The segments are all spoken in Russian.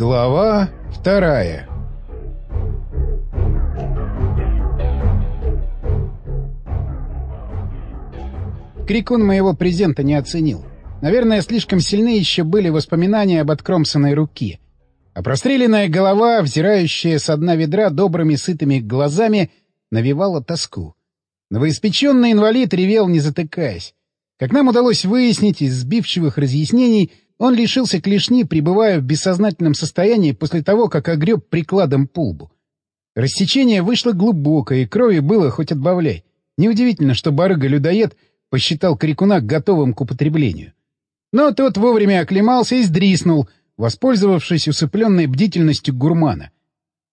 Глава вторая Крикун моего презента не оценил. Наверное, слишком сильны еще были воспоминания об откромсанной руке. А простреленная голова, взирающая с дна ведра добрыми сытыми глазами, навевала тоску. Новоиспеченный инвалид ревел, не затыкаясь. Как нам удалось выяснить из сбивчивых разъяснений, он лишился клешни, пребывая в бессознательном состоянии после того, как огреб прикладом пулбу. Рассечение вышло глубокое, и крови было хоть отбавляй. Неудивительно, что барыга-людоед посчитал крикуна готовым к употреблению. Но тот вовремя оклемался и сдриснул, воспользовавшись усыпленной бдительностью гурмана.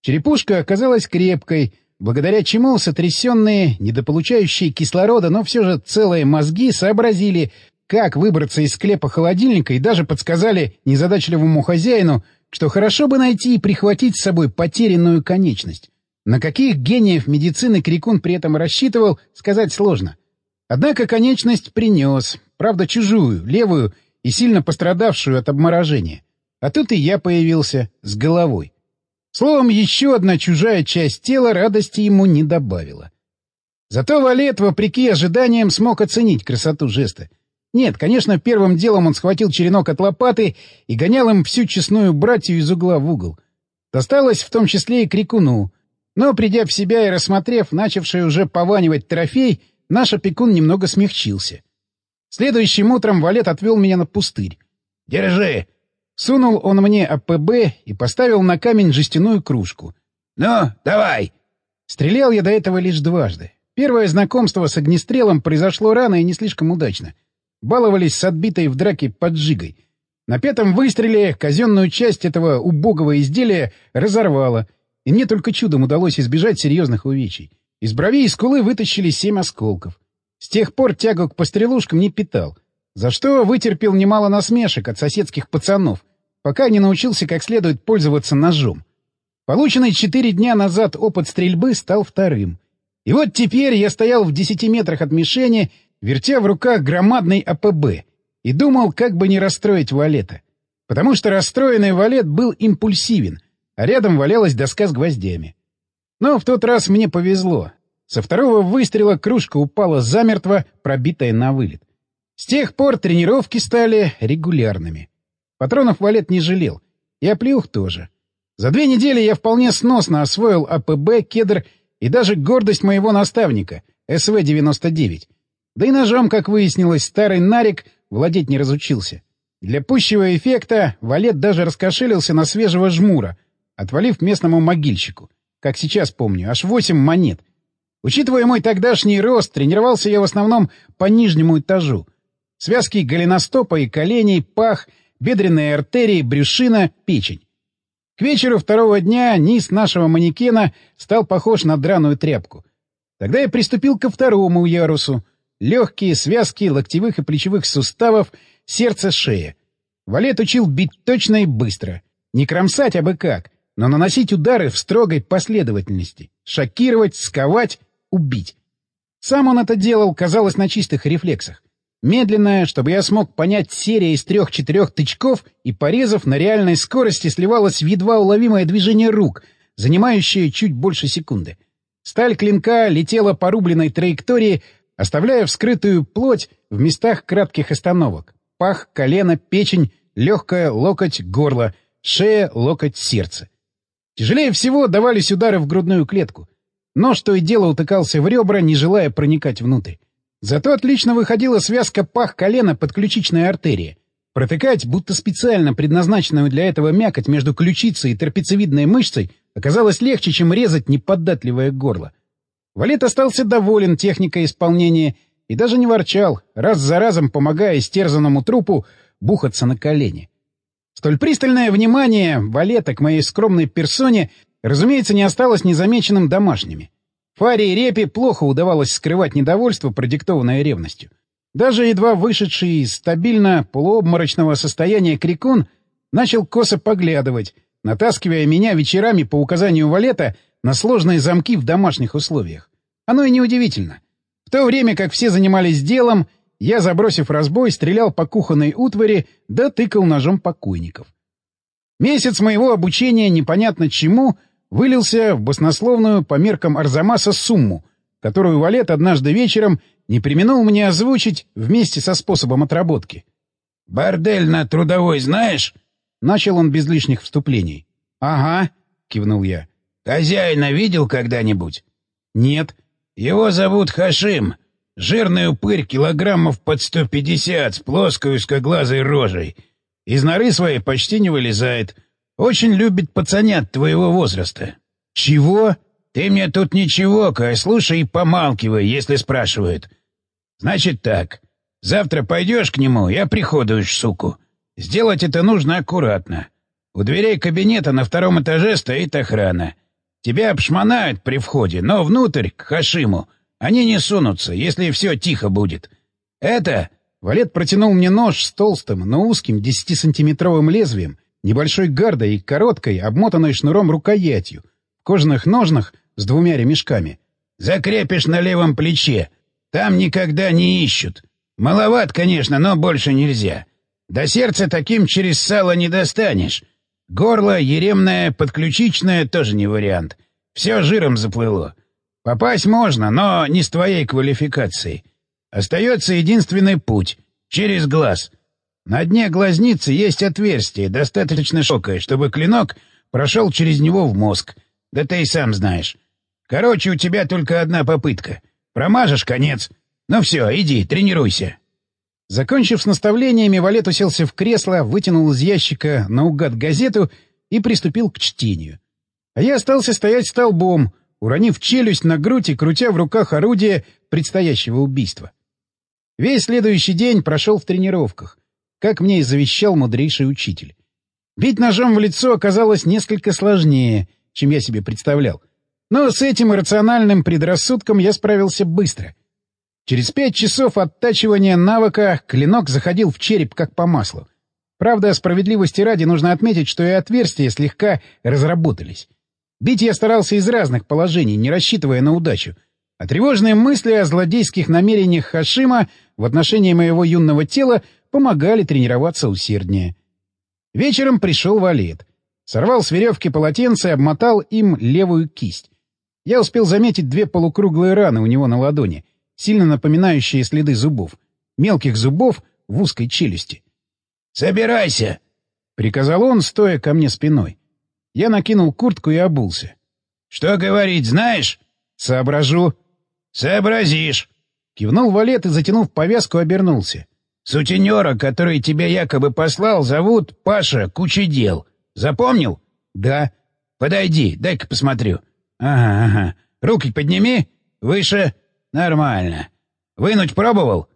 Черепушка оказалась крепкой, благодаря чему сотрясенные, недополучающие кислорода, но все же целые мозги сообразили, как выбраться из склепа холодильника и даже подсказали незадачливому хозяину, что хорошо бы найти и прихватить с собой потерянную конечность. На каких гениев медицины Крикун при этом рассчитывал, сказать сложно. Однако конечность принес, правда чужую, левую и сильно пострадавшую от обморожения. А тут и я появился с головой. Словом, еще одна чужая часть тела радости ему не добавила. Зато Валет, вопреки ожиданиям, смог оценить красоту жеста — нет, конечно, первым делом он схватил черенок от лопаты и гонял им всю честную братью из угла в угол. Досталось в том числе и крикуну. Но, придя в себя и рассмотрев начавший уже пованивать трофей, наш опекун немного смягчился. Следующим утром Валет отвел меня на пустырь. «Держи!» Сунул он мне АПБ и поставил на камень жестяную кружку. «Ну, давай!» Стрелял я до этого лишь дважды. Первое знакомство с огнестрелом произошло рано и не слишком удачно — баловались с отбитой в драке поджигой. На пятом выстреле казенную часть этого убогого изделия разорвало, и мне только чудом удалось избежать серьезных увечий. Из бровей и скулы вытащили семь осколков. С тех пор тягу к пострелушкам не питал, за что вытерпел немало насмешек от соседских пацанов, пока не научился как следует пользоваться ножом. Полученный четыре дня назад опыт стрельбы стал вторым. И вот теперь я стоял в десяти метрах от мишени вертя в руках громадный АПБ, и думал, как бы не расстроить Валета. Потому что расстроенный Валет был импульсивен, а рядом валялась доска с гвоздями. Но в тот раз мне повезло. Со второго выстрела кружка упала замертво, пробитая на вылет. С тех пор тренировки стали регулярными. Патронов Валет не жалел. И оплеух тоже. За две недели я вполне сносно освоил АПБ, кедр и даже гордость моего наставника, СВ-99. Да и ножом, как выяснилось, старый Нарик владеть не разучился. Для пущего эффекта Валет даже раскошелился на свежего жмура, отвалив местному могильщику. Как сейчас помню, аж восемь монет. Учитывая мой тогдашний рост, тренировался я в основном по нижнему этажу. Связки голеностопа и коленей, пах, бедренные артерии, брюшина, печень. К вечеру второго дня низ нашего манекена стал похож на драную тряпку. Тогда я приступил ко второму ярусу — Легкие связки локтевых и плечевых суставов, сердце, шея. Валет учил бить точно и быстро. Не кромсать, а бы как, но наносить удары в строгой последовательности. Шокировать, сковать, убить. Сам он это делал, казалось, на чистых рефлексах. Медленная, чтобы я смог понять, серия из трех-четырех тычков и порезов на реальной скорости сливалась в едва уловимое движение рук, занимающее чуть больше секунды. Сталь клинка летела по рубленной траектории, оставляя вскрытую плоть в местах кратких остановок. Пах, колено, печень, легкое, локоть, горло, шея, локоть, сердце. Тяжелее всего давались удары в грудную клетку. Нож то и дело утыкался в ребра, не желая проникать внутрь. Зато отлично выходила связка пах-колена под ключичной артерией. Протыкать, будто специально предназначенную для этого мякоть между ключицей и трапециевидной мышцей, оказалось легче, чем резать неподатливое горло. Валет остался доволен техникой исполнения и даже не ворчал, раз за разом помогая истерзанному трупу бухаться на колени. Столь пристальное внимание Валета к моей скромной персоне, разумеется, не осталось незамеченным домашними. Фаре и Репе плохо удавалось скрывать недовольство, продиктованное ревностью. Даже едва вышедший из стабильно полуобморочного состояния крикун начал косо поглядывать, натаскивая меня вечерами по указанию Валета на сложные замки в домашних условиях. Оно и неудивительно. В то время как все занимались делом, я, забросив разбой, стрелял по кухонной утвари да тыкал ножом покойников. Месяц моего обучения непонятно чему вылился в баснословную по меркам Арзамаса сумму, которую Валет однажды вечером не применул мне озвучить вместе со способом отработки. «Бордель на трудовой знаешь?» — начал он без лишних вступлений. «Ага», — кивнул я. «Хозяина видел когда-нибудь?» «Нет». «Его зовут Хашим. Жирный упырь килограммов под сто пятьдесят с плоской узкоглазой рожей. Из норы своей почти не вылезает. Очень любит пацанят твоего возраста». «Чего?» «Ты мне тут ничего, Кай, слушай и помалкивай, если спрашивают. Значит так, завтра пойдешь к нему и оприходуешь суку. Сделать это нужно аккуратно. У дверей кабинета на втором этаже стоит охрана. Тебя обшмонают при входе, но внутрь, к Хашиму, они не сунутся, если все тихо будет. Это...» Валет протянул мне нож с толстым, но узким десятисантиметровым лезвием, небольшой гардой и короткой, обмотанной шнуром рукоятью, в кожаных ножнах с двумя ремешками. «Закрепишь на левом плече. Там никогда не ищут. Маловат, конечно, но больше нельзя. До сердца таким через сало не достанешь. Горло, еремное, подключичное тоже не вариант. Все жиром заплыло. Попасть можно, но не с твоей квалификацией. Остается единственный путь — через глаз. На дне глазницы есть отверстие, достаточно широкое, чтобы клинок прошел через него в мозг. Да ты и сам знаешь. Короче, у тебя только одна попытка. Промажешь — конец. Ну все, иди, тренируйся. Закончив с наставлениями, Валет уселся в кресло, вытянул из ящика наугад газету и приступил к чтению. А я остался стоять столбом, уронив челюсть на грудь и крутя в руках орудие предстоящего убийства. Весь следующий день прошел в тренировках, как мне и завещал мудрейший учитель. Бить ножом в лицо оказалось несколько сложнее, чем я себе представлял. Но с этим иррациональным предрассудком я справился быстро. Через пять часов оттачивания навыка клинок заходил в череп как по маслу. Правда, справедливости ради нужно отметить, что и отверстия слегка разработались. Бить я старался из разных положений, не рассчитывая на удачу. А тревожные мысли о злодейских намерениях Хашима в отношении моего юного тела помогали тренироваться усерднее. Вечером пришел валет. Сорвал с веревки полотенце и обмотал им левую кисть. Я успел заметить две полукруглые раны у него на ладони, сильно напоминающие следы зубов. Мелких зубов в узкой челюсти. «Собирайся!» — приказал он, стоя ко мне спиной. Я накинул куртку и обулся. «Что говорить, знаешь?» «Соображу». «Сообразишь». Кивнул валет и, затянув повязку, обернулся. «Сутенера, который тебя якобы послал, зовут Паша Кучедел. Запомнил?» «Да». «Подойди, дай-ка посмотрю». «Ага, ага. Руки подними. Выше. Нормально. Вынуть пробовал?»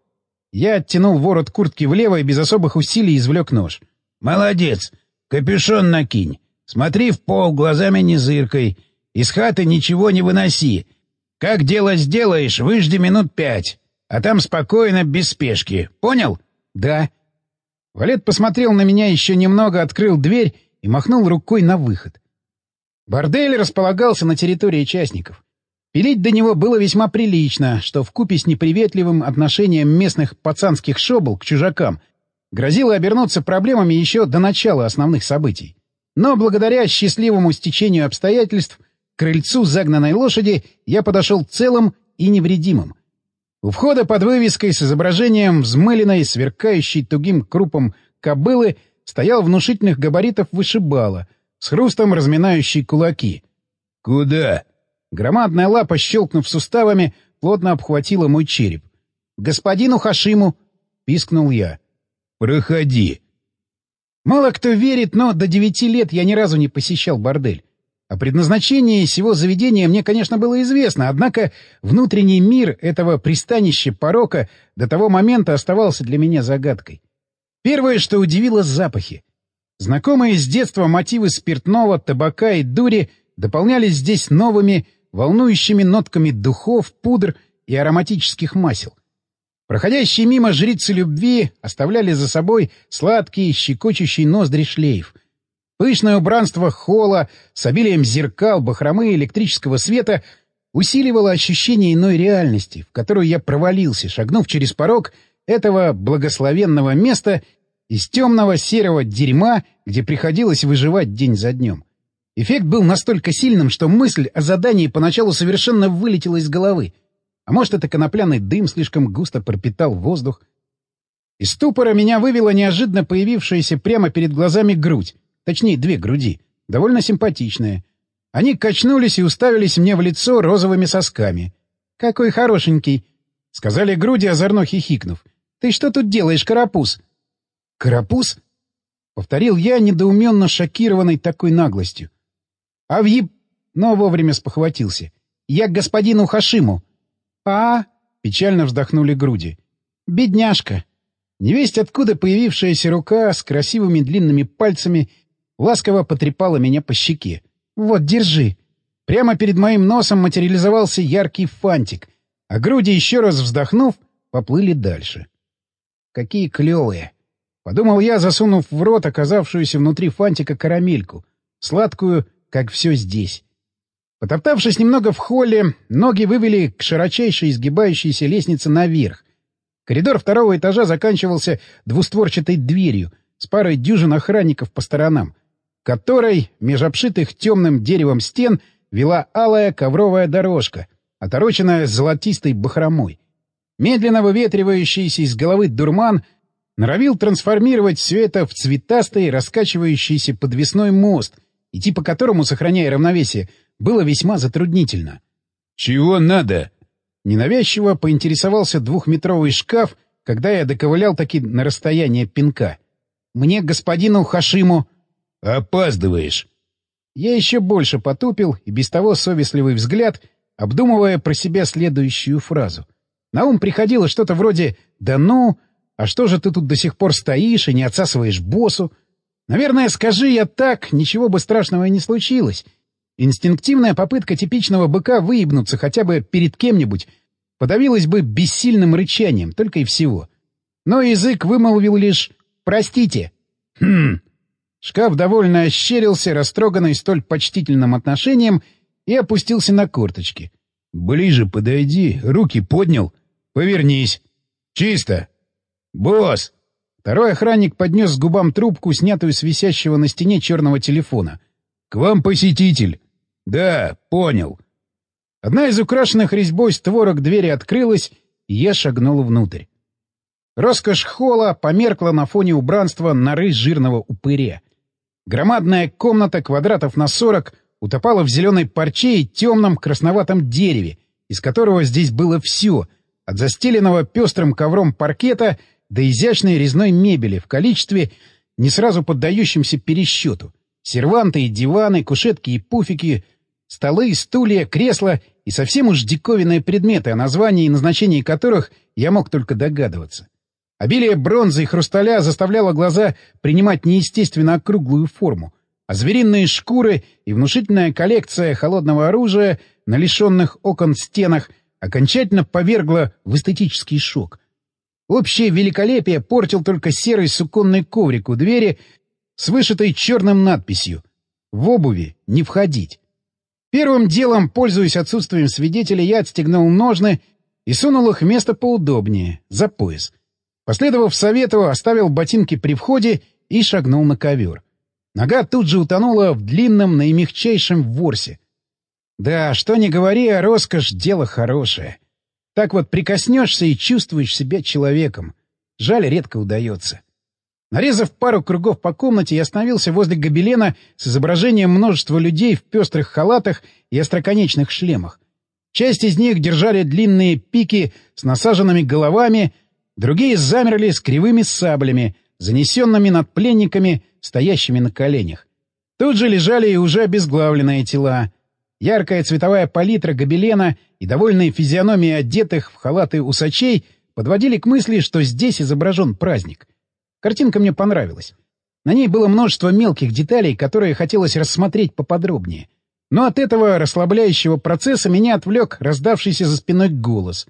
Я оттянул ворот куртки влево и без особых усилий извлек нож. «Молодец. Капюшон накинь. Смотри в пол, глазами не зыркой. Из хаты ничего не выноси. Как дело сделаешь, выжди минут пять. А там спокойно, без спешки. Понял? Да. Валет посмотрел на меня еще немного, открыл дверь и махнул рукой на выход. Бордель располагался на территории частников. Пилить до него было весьма прилично, что в купе с неприветливым отношением местных пацанских шобл к чужакам грозило обернуться проблемами еще до начала основных событий. Но благодаря счастливому стечению обстоятельств крыльцу загнанной лошади я подошел целым и невредимым. У входа под вывеской с изображением взмыленной, сверкающей тугим крупом кобылы стоял внушительных габаритов вышибала, с хрустом разминающий кулаки. «Куда?» Громадная лапа, щелкнув суставами, плотно обхватила мой череп. «Господину Хашиму!» — пискнул я. «Проходи!» Мало кто верит, но до девяти лет я ни разу не посещал бордель. О предназначении сего заведения мне, конечно, было известно, однако внутренний мир этого пристанища порока до того момента оставался для меня загадкой. Первое, что удивило — запахи. Знакомые с детства мотивы спиртного, табака и дури дополнялись здесь новыми, волнующими нотками духов, пудр и ароматических масел. Проходящие мимо жрицы любви оставляли за собой сладкий, щекочущий ноздри шлейф. Пышное убранство холла с обилием зеркал, бахромы и электрического света усиливало ощущение иной реальности, в которую я провалился, шагнув через порог этого благословенного места Из темного серого дерьма, где приходилось выживать день за днем. Эффект был настолько сильным, что мысль о задании поначалу совершенно вылетела из головы. А может, это конопляный дым слишком густо пропитал воздух. Из ступора меня вывела неожиданно появившаяся прямо перед глазами грудь. Точнее, две груди. Довольно симпатичные. Они качнулись и уставились мне в лицо розовыми сосками. «Какой хорошенький!» — сказали груди, озорно хихикнув. «Ты что тут делаешь, карапуз?» «Карапуз?» — повторил я, недоуменно шокированный такой наглостью. «А в еб...» Но вовремя спохватился. «Я к господину Хашиму». «А?» — печально вздохнули груди. «Бедняжка!» Невесть, откуда появившаяся рука с красивыми длинными пальцами ласково потрепала меня по щеке. «Вот, держи!» Прямо перед моим носом материализовался яркий фантик, а груди, еще раз вздохнув, поплыли дальше. «Какие клевые!» — подумал я, засунув в рот оказавшуюся внутри фантика карамельку, сладкую, как все здесь. Потоптавшись немного в холле, ноги вывели к широчайшей изгибающейся лестнице наверх. Коридор второго этажа заканчивался двустворчатой дверью с парой дюжин охранников по сторонам, которой, меж обшитых темным деревом стен, вела алая ковровая дорожка, отороченная золотистой бахромой. Медленно выветривающийся из головы дурман норовил трансформировать все это в цветастый, раскачивающийся подвесной мост, идти по которому, сохраняя равновесие, было весьма затруднительно. «Чего надо?» Ненавязчиво поинтересовался двухметровый шкаф, когда я доковылял таки на расстояние пинка. «Мне, господину Хашиму...» «Опаздываешь!» Я еще больше потупил и без того совестливый взгляд, обдумывая про себя следующую фразу. На ум приходило что-то вроде «Да ну, а что же ты тут до сих пор стоишь и не отсасываешь боссу?» Наверное, скажи я так, ничего бы страшного и не случилось. Инстинктивная попытка типичного быка выебнуться хотя бы перед кем-нибудь подавилась бы бессильным рычанием, только и всего. Но язык вымолвил лишь «простите». «Хм...» Шкаф довольно ощерился, растроганный столь почтительным отношением, и опустился на корточки. «Ближе подойди, руки поднял. Повернись. Чисто. Босс!» Второй охранник поднес к губам трубку, снятую с висящего на стене черного телефона. «К вам посетитель!» «Да, понял». Одна из украшенных резьбой створок двери открылась, и я шагнул внутрь. Роскошь холла померкла на фоне убранства норы жирного упыря. Громадная комната квадратов на сорок утопала в зеленой парче и темном красноватом дереве, из которого здесь было все, от застеленного пестрым ковром паркета до изящной резной мебели в количестве, не сразу поддающимся пересчету. Серванты и диваны, кушетки и пуфики, столы, стулья, кресла и совсем уж диковинные предметы, о названии и назначении которых я мог только догадываться. Обилие бронзы и хрусталя заставляло глаза принимать неестественно округлую форму, а звериные шкуры и внушительная коллекция холодного оружия на лишенных окон стенах окончательно повергла в эстетический шок. Общее великолепие портил только серый суконный коврик у двери с вышитой черным надписью «В обуви не входить». Первым делом, пользуясь отсутствием свидетелей, я отстегнул ножны и сунул их место поудобнее, за пояс — Последовав совету, оставил ботинки при входе и шагнул на ковер. Нога тут же утонула в длинном, наимягчайшем ворсе. Да, что ни говори, а роскошь — дело хорошее. Так вот прикоснешься и чувствуешь себя человеком. Жаль, редко удается. Нарезав пару кругов по комнате, я остановился возле гобелена с изображением множества людей в пестрых халатах и остроконечных шлемах. Часть из них держали длинные пики с насаженными головами, Другие замерли с кривыми саблями, занесенными над пленниками, стоящими на коленях. Тут же лежали и уже обезглавленные тела. Яркая цветовая палитра гобелена и довольные физиономии одетых в халаты усачей подводили к мысли, что здесь изображен праздник. Картинка мне понравилась. На ней было множество мелких деталей, которые хотелось рассмотреть поподробнее. Но от этого расслабляющего процесса меня отвлек раздавшийся за спиной голос.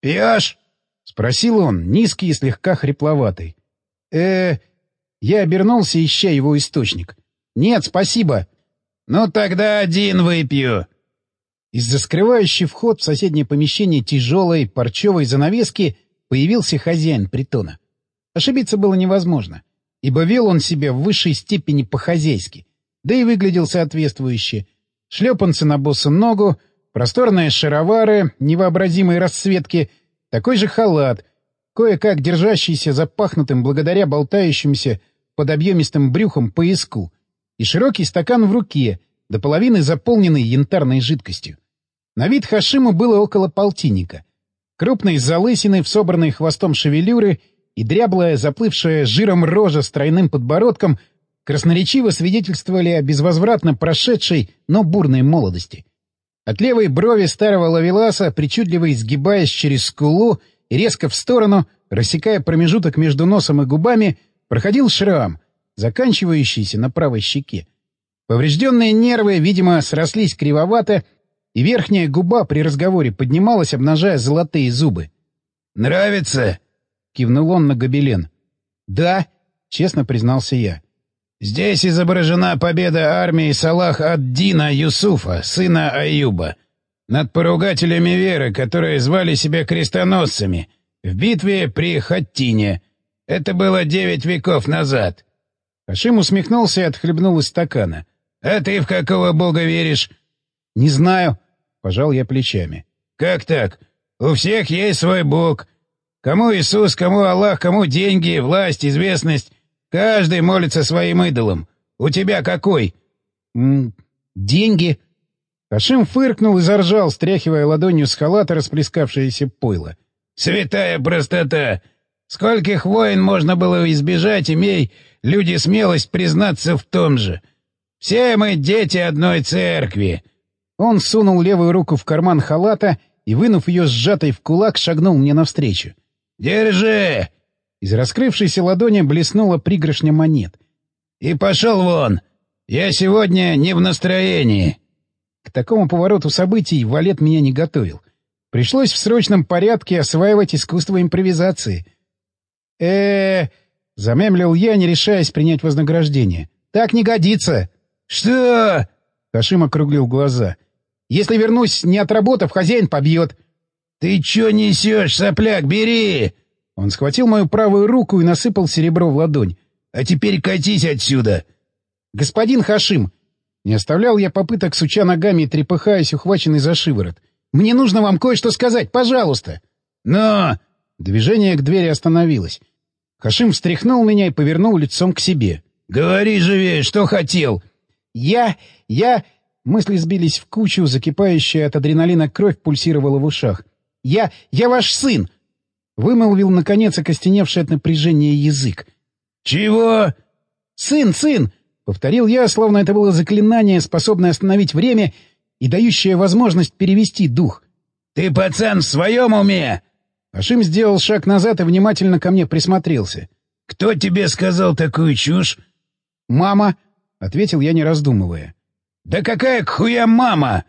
«Пьешь?» — спросил он, низкий и слегка хрипловатый. э Я обернулся, ища его источник. «Нет, спасибо». «Ну тогда один выпью». Из-за скрывающей вход в соседнее помещение тяжелой парчевой занавески появился хозяин притона. Ошибиться было невозможно, ибо вел он себя в высшей степени по-хозяйски, да и выглядел соответствующе. Шлепанцы на босу ногу, просторные шаровары невообразимой расцветки, такой же халат, кое-как держащийся запахнутым благодаря болтающимся под объемистым брюхом пояску, и широкий стакан в руке, до половины заполненный янтарной жидкостью. На вид Хашиму было около полтинника. Крупный залысины в собранной хвостом шевелюры и дряблая, заплывшая жиром рожа с тройным подбородком красноречиво свидетельствовали о безвозвратно прошедшей, но бурной молодости. От левой брови старого лавеласа, причудливо изгибаясь через скулу и резко в сторону, рассекая промежуток между носом и губами, проходил шрам, заканчивающийся на правой щеке. Поврежденные нервы, видимо, срослись кривовато, и верхняя губа при разговоре поднималась, обнажая золотые зубы. «Нравится?» — кивнул он на гобелен. «Да», — честно признался я. «Здесь изображена победа армии Салах ад-Дина Юсуфа, сына Аюба, над поругателями веры, которые звали себя крестоносцами, в битве при Хаттине. Это было девять веков назад». Хашим усмехнулся и отхлебнул из стакана. «А ты в какого бога веришь?» «Не знаю», — пожал я плечами. «Как так? У всех есть свой бог. Кому Иисус, кому Аллах, кому деньги, власть, известность. Каждый молится своим идолам. У тебя какой?» «Деньги». Хашим фыркнул и заржал, стряхивая ладонью с халата расплескавшееся пойло. «Святая простота! Скольких войн можно было избежать, имей люди смелость признаться в том же. Все мы дети одной церкви. Он сунул левую руку в карман халата и, вынув ее сжатой в кулак, шагнул мне навстречу. «Держи!» Из раскрывшейся ладони блеснула пригоршня монет. «И пошел вон! Я сегодня не в настроении!» К такому повороту событий Валет меня не готовил. Пришлось в срочном порядке осваивать искусство импровизации. э, -э замемлил я, не решаясь принять вознаграждение. «Так не годится!» «Что?» — Хашим округлил глаза. «Если вернусь, не отработав, хозяин побьет». «Ты чё несешь, сопляк? Бери!» Он схватил мою правую руку и насыпал серебро в ладонь. «А теперь катись отсюда!» «Господин Хашим!» Не оставлял я попыток, суча ногами и трепыхаясь, ухваченный за шиворот. «Мне нужно вам кое-что сказать, пожалуйста!» «Но!» Движение к двери остановилось. Хашим встряхнул меня и повернул лицом к себе. «Говори живее, что хотел!» «Я... я...» Мысли сбились в кучу, закипающая от адреналина кровь пульсировала в ушах. «Я... я ваш сын!» Вымолвил, наконец, окостеневший от напряжения язык. «Чего?» «Сын, сын!» — повторил я, словно это было заклинание, способное остановить время и дающее возможность перевести дух. «Ты, пацан, в своем уме?» Ашим сделал шаг назад и внимательно ко мне присмотрелся. «Кто тебе сказал такую чушь?» «Мама!» — ответил я, не раздумывая. «Да какая к хуя мама?»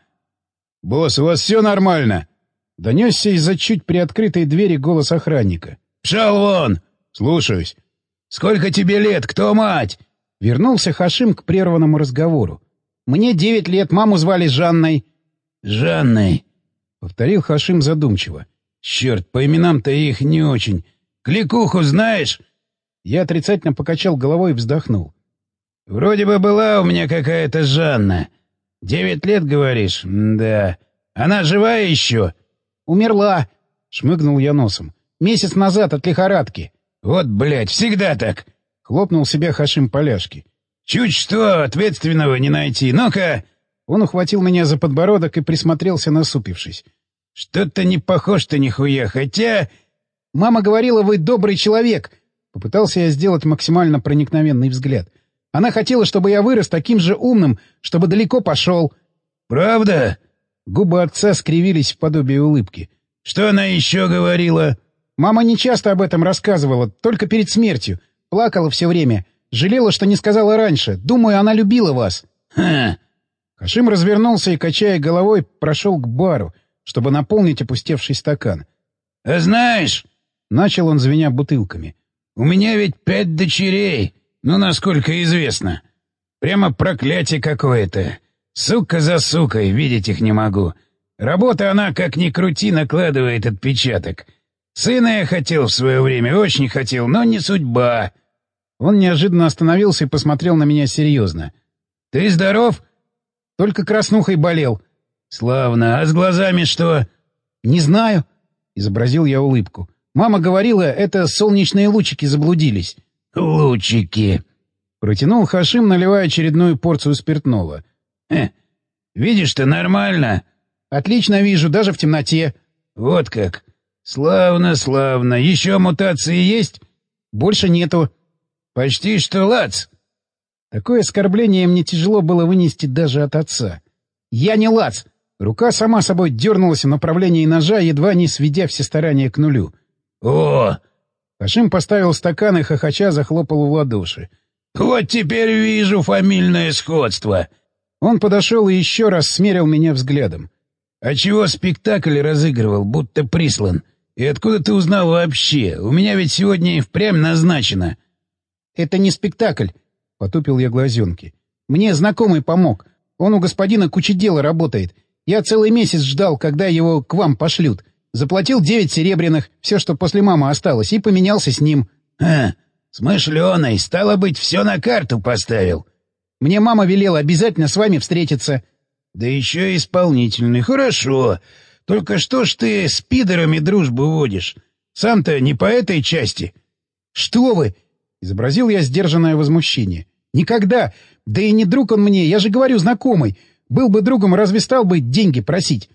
«Босс, у вас все нормально?» — донесся из-за чуть приоткрытой двери голос охранника. «Пшел вон!» «Слушаюсь». «Сколько тебе лет? Кто мать?» Вернулся Хашим к прерванному разговору. «Мне девять лет, маму звали Жанной». «Жанной», — повторил Хашим задумчиво. «Черт, по именам-то их не очень. Кликуху знаешь?» Я отрицательно покачал головой и вздохнул. Вроде бы была у меня какая-то Жанна. Девять лет, говоришь? Да. Она живая еще? Умерла, шмыгнул я носом. Месяц назад от лихорадки. Вот, блядь, всегда так. Хлопнул себя Хашим поляшки. Чуть что, ответственного не найти. Ну-ка. Он ухватил меня за подбородок и присмотрелся, насупившись. Что-то не похож ты нихуя, хотя... Мама говорила, вы добрый человек. Попытался я сделать максимально проникновенный взгляд. — она хотела, чтобы я вырос таким же умным, чтобы далеко пошел. — Правда? Губы отца скривились в подобие улыбки. — Что она еще говорила? Мама не часто об этом рассказывала, только перед смертью. Плакала все время. Жалела, что не сказала раньше. Думаю, она любила вас. — Ха! Хашим развернулся и, качая головой, прошел к бару, чтобы наполнить опустевший стакан. — А знаешь... — начал он, звеня бутылками. — У меня ведь пять дочерей. Ну, насколько известно. Прямо проклятие какое-то. Сука за сукой, видеть их не могу. Работа она, как ни крути, накладывает отпечаток. Сына я хотел в свое время, очень хотел, но не судьба. Он неожиданно остановился и посмотрел на меня серьезно. — Ты здоров? — Только краснухой болел. — Славно. А с глазами что? — Не знаю. — изобразил я улыбку. Мама говорила, это солнечные лучики заблудились. — Лучики. Протянул Хашим, наливая очередную порцию спиртного. «Хе, видишь-то нормально?» «Отлично вижу, даже в темноте». «Вот как. Славно, славно. Еще мутации есть?» «Больше нету». «Почти что лац». Такое оскорбление мне тяжело было вынести даже от отца. «Я не лац!» Рука сама собой дернулась в направлении ножа, едва не сведя все старания к нулю. «О!» Хашим поставил стакан и хохоча захлопал в ладоши. «Вот теперь вижу фамильное сходство!» Он подошел и еще раз смерил меня взглядом. «А чего спектакль разыгрывал, будто прислан? И откуда ты узнал вообще? У меня ведь сегодня и впрямь назначено». «Это не спектакль», — потупил я глазенки. «Мне знакомый помог. Он у господина Кучедела работает. Я целый месяц ждал, когда его к вам пошлют. Заплатил девять серебряных, все, что после мамы осталось, и поменялся с ним». «А, Смышленый, стало быть, все на карту поставил. Мне мама велела обязательно с вами встретиться. Да еще и исполнительный. Хорошо. Только что ж ты с пидорами дружбу водишь? Сам-то не по этой части. Что вы? Изобразил я сдержанное возмущение. Никогда. Да и не друг он мне, я же говорю, знакомый. Был бы другом, разве стал бы деньги просить?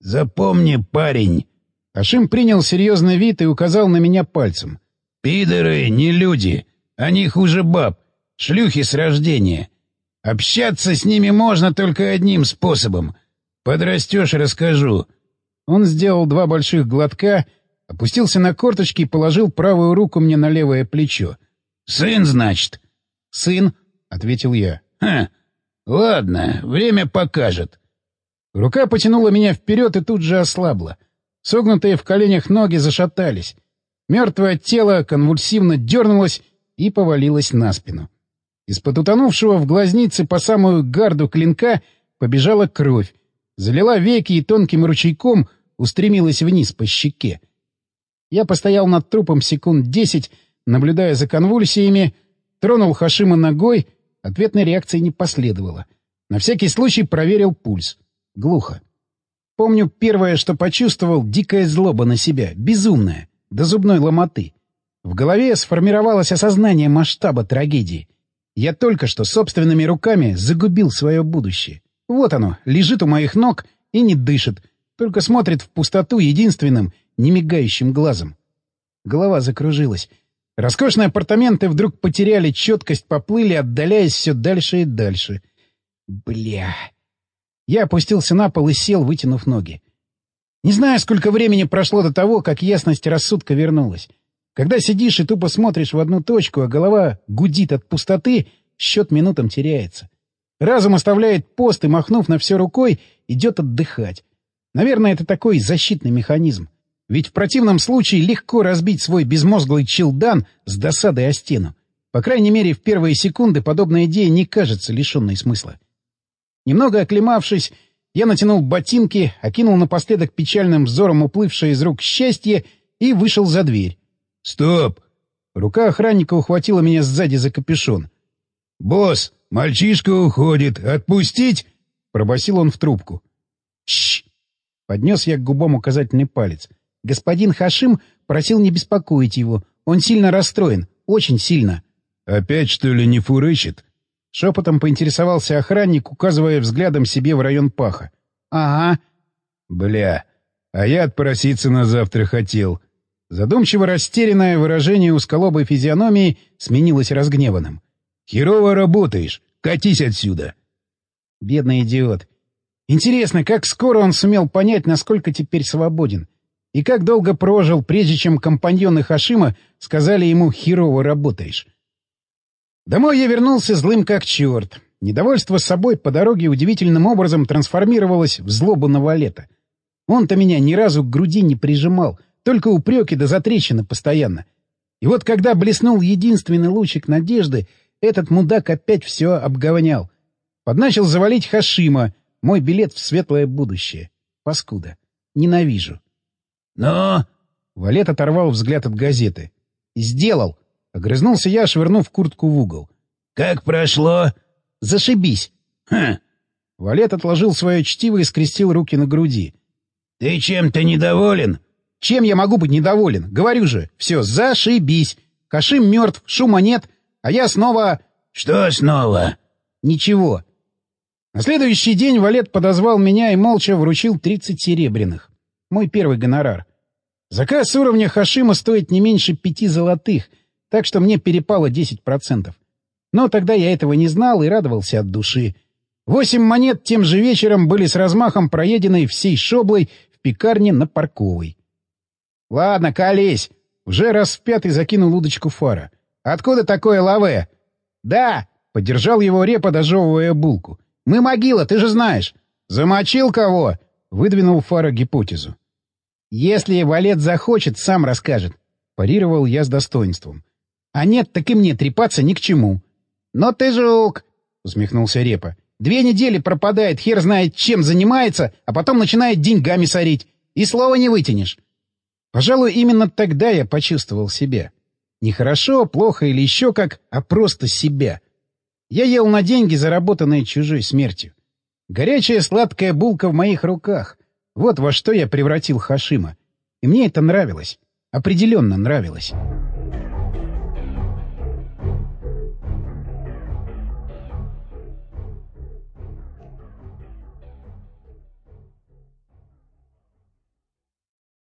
Запомни, парень. Ашим принял серьезный вид и указал на меня пальцем. Пидоры не люди. Они хуже баб. Шлюхи с рождения. Общаться с ними можно только одним способом. Подрастешь — расскажу. Он сделал два больших глотка, опустился на корточки и положил правую руку мне на левое плечо. — Сын, значит? — Сын, — ответил я. — Ха. Ладно, время покажет. Рука потянула меня вперед и тут же ослабла. Согнутые в коленях ноги зашатались. Мертвое тело конвульсивно дернулось и повалилось на спину. Из-под утонувшего в глазнице по самую гарду клинка побежала кровь, залила веки и тонким ручейком устремилась вниз по щеке. Я постоял над трупом секунд десять, наблюдая за конвульсиями, тронул Хашима ногой, ответной реакции не последовало. На всякий случай проверил пульс. Глухо. Помню, первое, что почувствовал — дикая злоба на себя, безумная до зубной ломоты. В голове сформировалось осознание масштаба трагедии. Я только что собственными руками загубил свое будущее. Вот оно, лежит у моих ног и не дышит, только смотрит в пустоту единственным, немигающим глазом. Голова закружилась. Роскошные апартаменты вдруг потеряли четкость, поплыли, отдаляясь все дальше и дальше. Бля. Я опустился на пол и сел, вытянув ноги. Не знаю, сколько времени прошло до того, как ясность рассудка вернулась. Когда сидишь и тупо смотришь в одну точку, а голова гудит от пустоты, счет минутам теряется. Разум оставляет пост и, махнув на все рукой, идет отдыхать. Наверное, это такой защитный механизм. Ведь в противном случае легко разбить свой безмозглый челдан с досадой о стену. По крайней мере, в первые секунды подобная идея не кажется лишенной смысла. Немного оклемавшись, я натянул ботинки, окинул напоследок печальным взором уплывшее из рук счастье и вышел за дверь. «Стоп!» Рука охранника ухватила меня сзади за капюшон. «Босс, мальчишка уходит. Отпустить?» — пробасил он в трубку. «Чш!» — поднес я к губам указательный палец. «Господин Хашим просил не беспокоить его. Он сильно расстроен. Очень сильно». «Опять, что ли, не фурычит?» Шепотом поинтересовался охранник, указывая взглядом себе в район паха. «Ага». «Бля, а я отпроситься на завтра хотел». Задумчиво растерянное выражение узколобой физиономии сменилось разгневанным. «Херово работаешь. Катись отсюда». Бедный идиот. Интересно, как скоро он сумел понять, насколько теперь свободен? И как долго прожил, прежде чем компаньоны Хашима сказали ему «херово работаешь». Домой я вернулся злым как черт. Недовольство собой по дороге удивительным образом трансформировалось в злобу на валета. Он-то меня ни разу к груди не прижимал, только упреки да затрещины постоянно. И вот когда блеснул единственный лучик надежды, этот мудак опять все обгонял. Подначил завалить Хашима, мой билет в светлое будущее. Паскуда. Ненавижу. — Ну, Валет оторвал взгляд от газеты. «Сделал!» — огрызнулся я, швырнув куртку в угол. «Как прошло?» «Зашибись!» «Хм!» Валет отложил свое чтиво и скрестил руки на груди. «Ты чем-то недоволен?» «Чем я могу быть недоволен? Говорю же, все, зашибись! Кашим мертв, шума нет, а я снова...» «Что снова?» «Ничего». На следующий день Валет подозвал меня и молча вручил 30 серебряных. Мой первый гонорар. Заказ уровня Хашима стоит не меньше пяти золотых, так что мне перепало 10%. Но тогда я этого не знал и радовался от души. Восемь монет тем же вечером были с размахом проеденной всей шоблой в пекарне на Парковой. — Ладно, колись. Уже раз в пятый закинул удочку фара. — Откуда такое лаве? — Да, — поддержал его репа, дожевывая булку. — Мы могила, ты же знаешь. — Замочил кого? — выдвинул фара гипотезу. — Если Валет захочет, сам расскажет. — парировал я с достоинством. — А нет, так и мне трепаться ни к чему. — Но ты жук! — усмехнулся репа. Две недели пропадает, хер знает чем занимается, а потом начинает деньгами сорить. И слова не вытянешь. Пожалуй, именно тогда я почувствовал себя. Не хорошо, плохо или еще как, а просто себя. Я ел на деньги, заработанные чужой смертью. Горячая сладкая булка в моих руках. Вот во что я превратил Хашима. И мне это нравилось. Определенно нравилось.